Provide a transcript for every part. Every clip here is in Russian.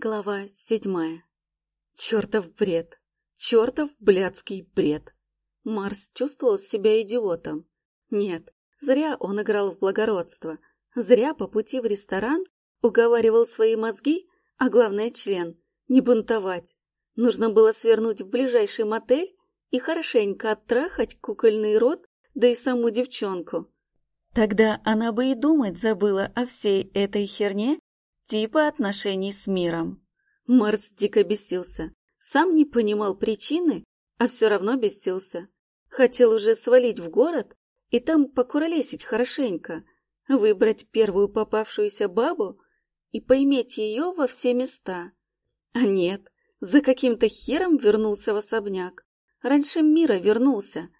Глава седьмая. Чертов бред. Чертов блядский бред. Марс чувствовал себя идиотом. Нет, зря он играл в благородство. Зря по пути в ресторан уговаривал свои мозги, а главное член, не бунтовать. Нужно было свернуть в ближайший мотель и хорошенько оттрахать кукольный рот, да и саму девчонку. Тогда она бы и думать забыла о всей этой херне типа отношений с миром. Марс дико бесился. Сам не понимал причины, а все равно бесился. Хотел уже свалить в город и там покуролесить хорошенько, выбрать первую попавшуюся бабу и поиметь ее во все места. А нет, за каким-то хером вернулся в особняк. Раньше мира вернулся.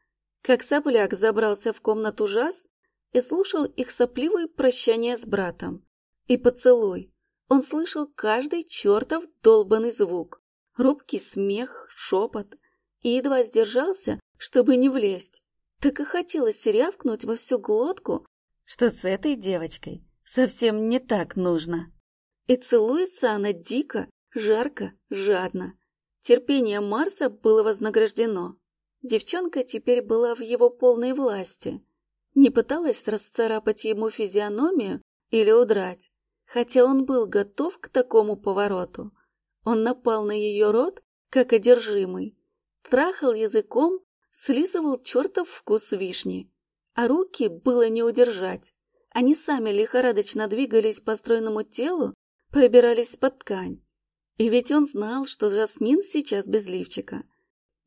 Как сопляк забрался в комнату жаз и слушал их сопливые прощания с братом. И поцелуй, он слышал каждый чертов долбанный звук, робкий смех, шепот, и едва сдержался, чтобы не влезть. Так и хотелось рявкнуть во всю глотку, что с этой девочкой совсем не так нужно. И целуется она дико, жарко, жадно. Терпение Марса было вознаграждено. Девчонка теперь была в его полной власти. Не пыталась расцарапать ему физиономию или удрать хотя он был готов к такому повороту. Он напал на ее рот, как одержимый, трахал языком, слизывал чертов вкус вишни, а руки было не удержать. Они сами лихорадочно двигались по стройному телу, пробирались под ткань. И ведь он знал, что Жасмин сейчас без лифчика.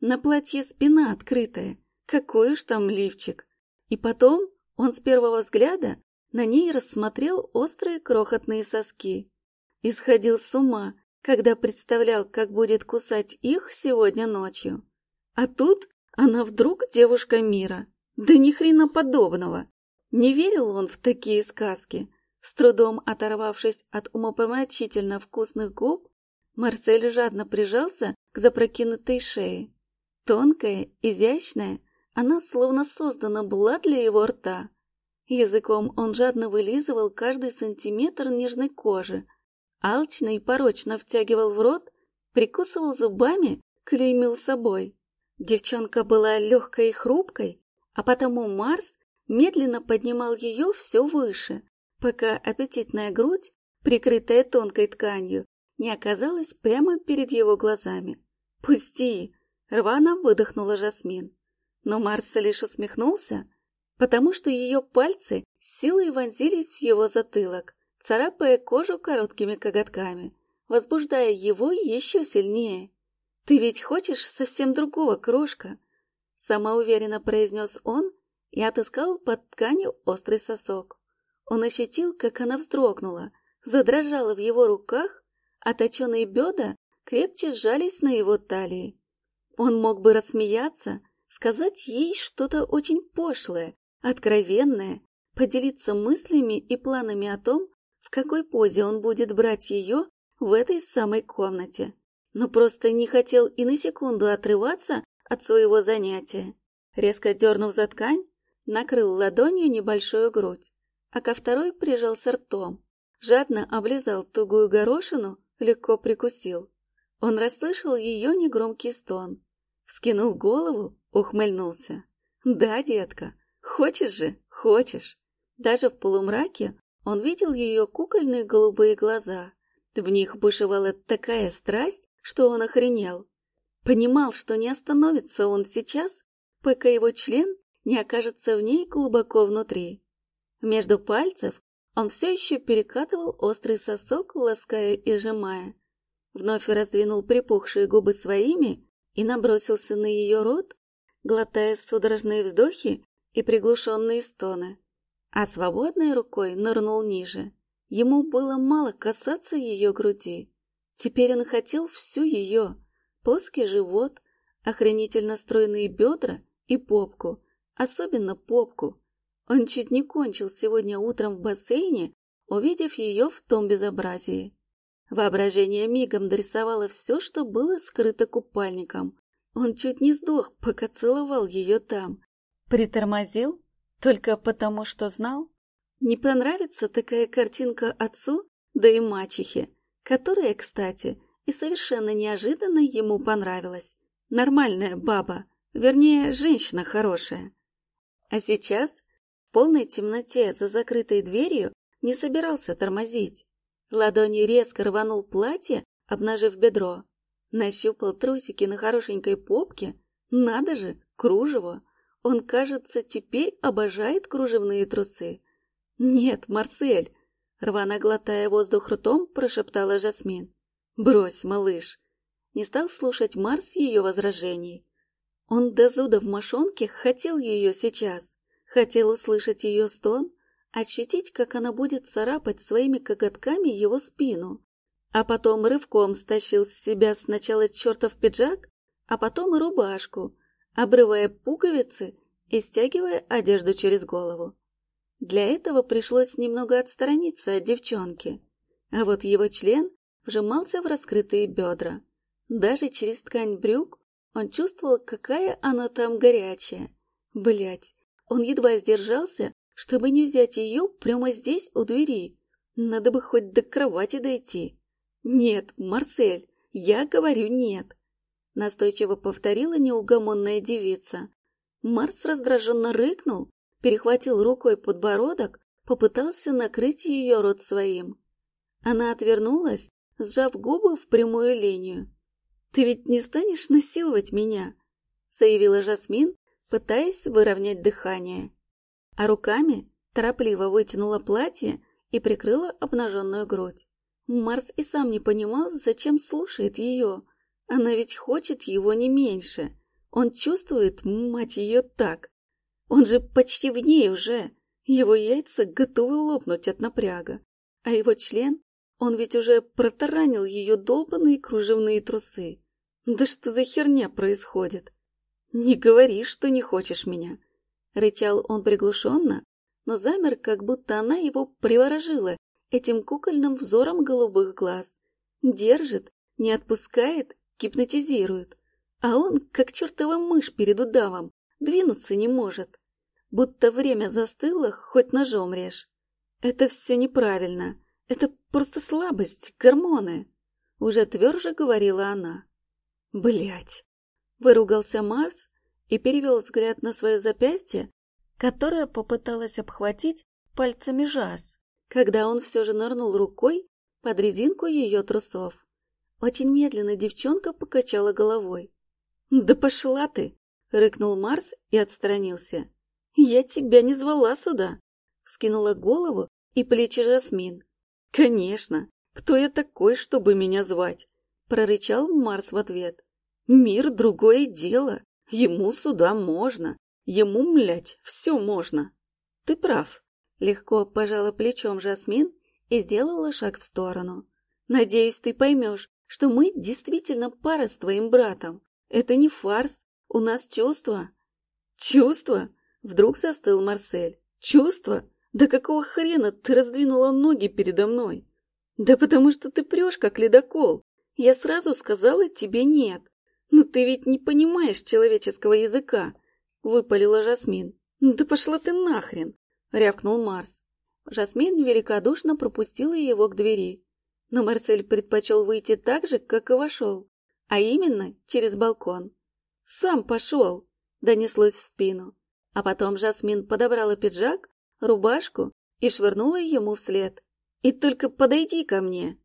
На платье спина открытая, какой уж там лифчик. И потом он с первого взгляда на ней рассмотрел острые крохотные соски. Исходил с ума, когда представлял, как будет кусать их сегодня ночью. А тут она вдруг девушка мира. Да ни хрена подобного. Не верил он в такие сказки. С трудом оторвавшись от умопомрачительно вкусных губ, Марсель жадно прижался к запрокинутой шее. Тонкая, изящная, она словно создана была для его рта. Языком он жадно вылизывал каждый сантиметр нежной кожи, алчно и порочно втягивал в рот, прикусывал зубами, клеймил собой. Девчонка была легкой и хрупкой, а потому Марс медленно поднимал ее все выше, пока аппетитная грудь, прикрытая тонкой тканью, не оказалась прямо перед его глазами. «Пусти!» — рвано выдохнула Жасмин. Но Марс лишь усмехнулся, потому что ее пальцы силой вонзились в его затылок, царапая кожу короткими коготками, возбуждая его еще сильнее. «Ты ведь хочешь совсем другого, крошка?» Самоуверенно произнес он и отыскал под тканью острый сосок. Он ощутил, как она вздрогнула, задрожала в его руках, а точеные бедра крепче сжались на его талии. Он мог бы рассмеяться, сказать ей что-то очень пошлое, откровенная, поделиться мыслями и планами о том, в какой позе он будет брать ее в этой самой комнате, но просто не хотел и на секунду отрываться от своего занятия. Резко дернув за ткань, накрыл ладонью небольшую грудь, а ко второй прижался ртом, жадно облизал тугую горошину, легко прикусил. Он расслышал ее негромкий стон, вскинул голову, ухмыльнулся. «Да, детка, Хочешь же, хочешь. Даже в полумраке он видел ее кукольные голубые глаза. В них бушевала такая страсть, что он охренел. Понимал, что не остановится он сейчас, пока его член не окажется в ней глубоко внутри. Между пальцев он все еще перекатывал острый сосок, лаская и сжимая. Вновь раздвинул припухшие губы своими и набросился на ее рот, глотая судорожные вздохи и приглушенные стоны, а свободной рукой нырнул ниже. Ему было мало касаться ее груди. Теперь он хотел всю ее, плоский живот, охренительно стройные бедра и попку, особенно попку. Он чуть не кончил сегодня утром в бассейне, увидев ее в том безобразии. Воображение мигом дорисовало все, что было скрыто купальником. Он чуть не сдох, пока целовал ее там, Притормозил? Только потому, что знал? Не понравится такая картинка отцу, да и мачехе. которая, кстати, и совершенно неожиданно ему понравилась. Нормальная баба, вернее, женщина хорошая. А сейчас, в полной темноте за закрытой дверью, не собирался тормозить. Ладонью резко рванул платье, обнажив бедро. Нащупал трусики на хорошенькой попке. Надо же, кружево. Он, кажется, теперь обожает кружевные трусы. «Нет, Марсель!» Рвано глотая воздух ртом, прошептала Жасмин. «Брось, малыш!» Не стал слушать Марс ее возражений. Он до зуда в мошонке хотел ее сейчас. Хотел услышать ее стон, ощутить, как она будет царапать своими коготками его спину. А потом рывком стащил с себя сначала чертов пиджак, а потом и рубашку, обрывая пуговицы и стягивая одежду через голову. Для этого пришлось немного отстраниться от девчонки, а вот его член вжимался в раскрытые бедра. Даже через ткань брюк он чувствовал, какая она там горячая. Блять, он едва сдержался, чтобы не взять ее прямо здесь у двери. Надо бы хоть до кровати дойти. Нет, Марсель, я говорю нет. Настойчиво повторила неугомонная девица. Марс раздраженно рыкнул, перехватил рукой подбородок, попытался накрыть ее рот своим. Она отвернулась, сжав губы в прямую линию. «Ты ведь не станешь насиловать меня?» — заявила Жасмин, пытаясь выровнять дыхание. А руками торопливо вытянула платье и прикрыла обнаженную грудь. Марс и сам не понимал, зачем слушает ее. Она ведь хочет его не меньше. Он чувствует, мать ее, так. Он же почти в ней уже. Его яйца готовы лопнуть от напряга. А его член, он ведь уже протаранил ее долбанные кружевные трусы. Да что за херня происходит? Не говори, что не хочешь меня. Рычал он приглушенно, но замер, как будто она его приворожила этим кукольным взором голубых глаз. Держит, не отпускает, гипнотизирует. А он, как чертова мышь перед удавом, двинуться не может. Будто время застыло, хоть ножом режь. Это все неправильно. Это просто слабость, гормоны. Уже тверже говорила она. Блять! Выругался Марс и перевел взгляд на свое запястье, которое попыталась обхватить пальцами Жаз, когда он все же нырнул рукой под резинку ее трусов. Очень медленно девчонка покачала головой. «Да пошла ты!» — рыкнул Марс и отстранился. «Я тебя не звала сюда!» — вскинула голову и плечи Жасмин. «Конечно! Кто я такой, чтобы меня звать?» — прорычал Марс в ответ. «Мир — другое дело. Ему сюда можно. Ему, млять, все можно». «Ты прав», — легко пожала плечом Жасмин и сделала шаг в сторону. «Надеюсь, ты поймешь, что мы действительно пара с твоим братом. Это не фарс, у нас чувства». «Чувства?» — вдруг застыл Марсель. «Чувства? Да какого хрена ты раздвинула ноги передо мной?» «Да потому что ты прешь, как ледокол. Я сразу сказала тебе нет. Но ты ведь не понимаешь человеческого языка», — выпалила Жасмин. «Да пошла ты нахрен!» — рявкнул Марс. Жасмин великодушно пропустила его к двери. Но Марсель предпочел выйти так же, как и вошел, а именно через балкон. «Сам пошел!» — донеслось в спину. А потом Жасмин подобрала пиджак, рубашку и швырнула ему вслед. «И только подойди ко мне!»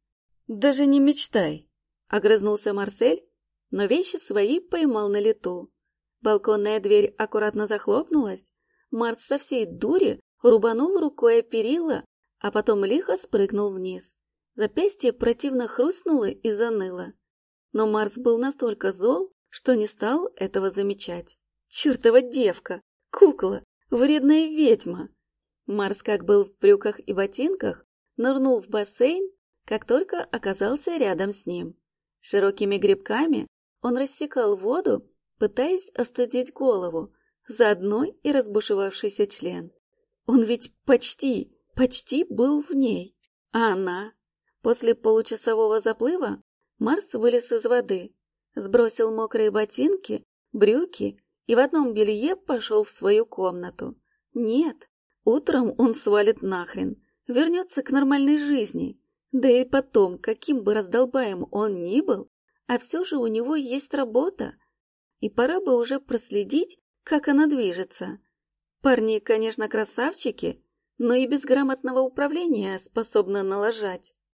«Даже не мечтай!» — огрызнулся Марсель, но вещи свои поймал на лету. Балконная дверь аккуратно захлопнулась. Марс со всей дури рубанул рукой о перила, а потом лихо спрыгнул вниз. Запястье противно хрустнуло и заныло. Но Марс был настолько зол, что не стал этого замечать. Чертова девка! Кукла! Вредная ведьма! Марс, как был в брюках и ботинках, нырнул в бассейн, как только оказался рядом с ним. Широкими грибками он рассекал воду, пытаясь остудить голову, заодно и разбушевавшийся член. Он ведь почти, почти был в ней. А она После получасового заплыва Марс вылез из воды, сбросил мокрые ботинки, брюки и в одном белье пошел в свою комнату. Нет, утром он свалит нахрен, вернется к нормальной жизни. Да и потом, каким бы раздолбаем он ни был, а все же у него есть работа. И пора бы уже проследить, как она движется. Парни, конечно, красавчики, но и без грамотного управления способны налажать.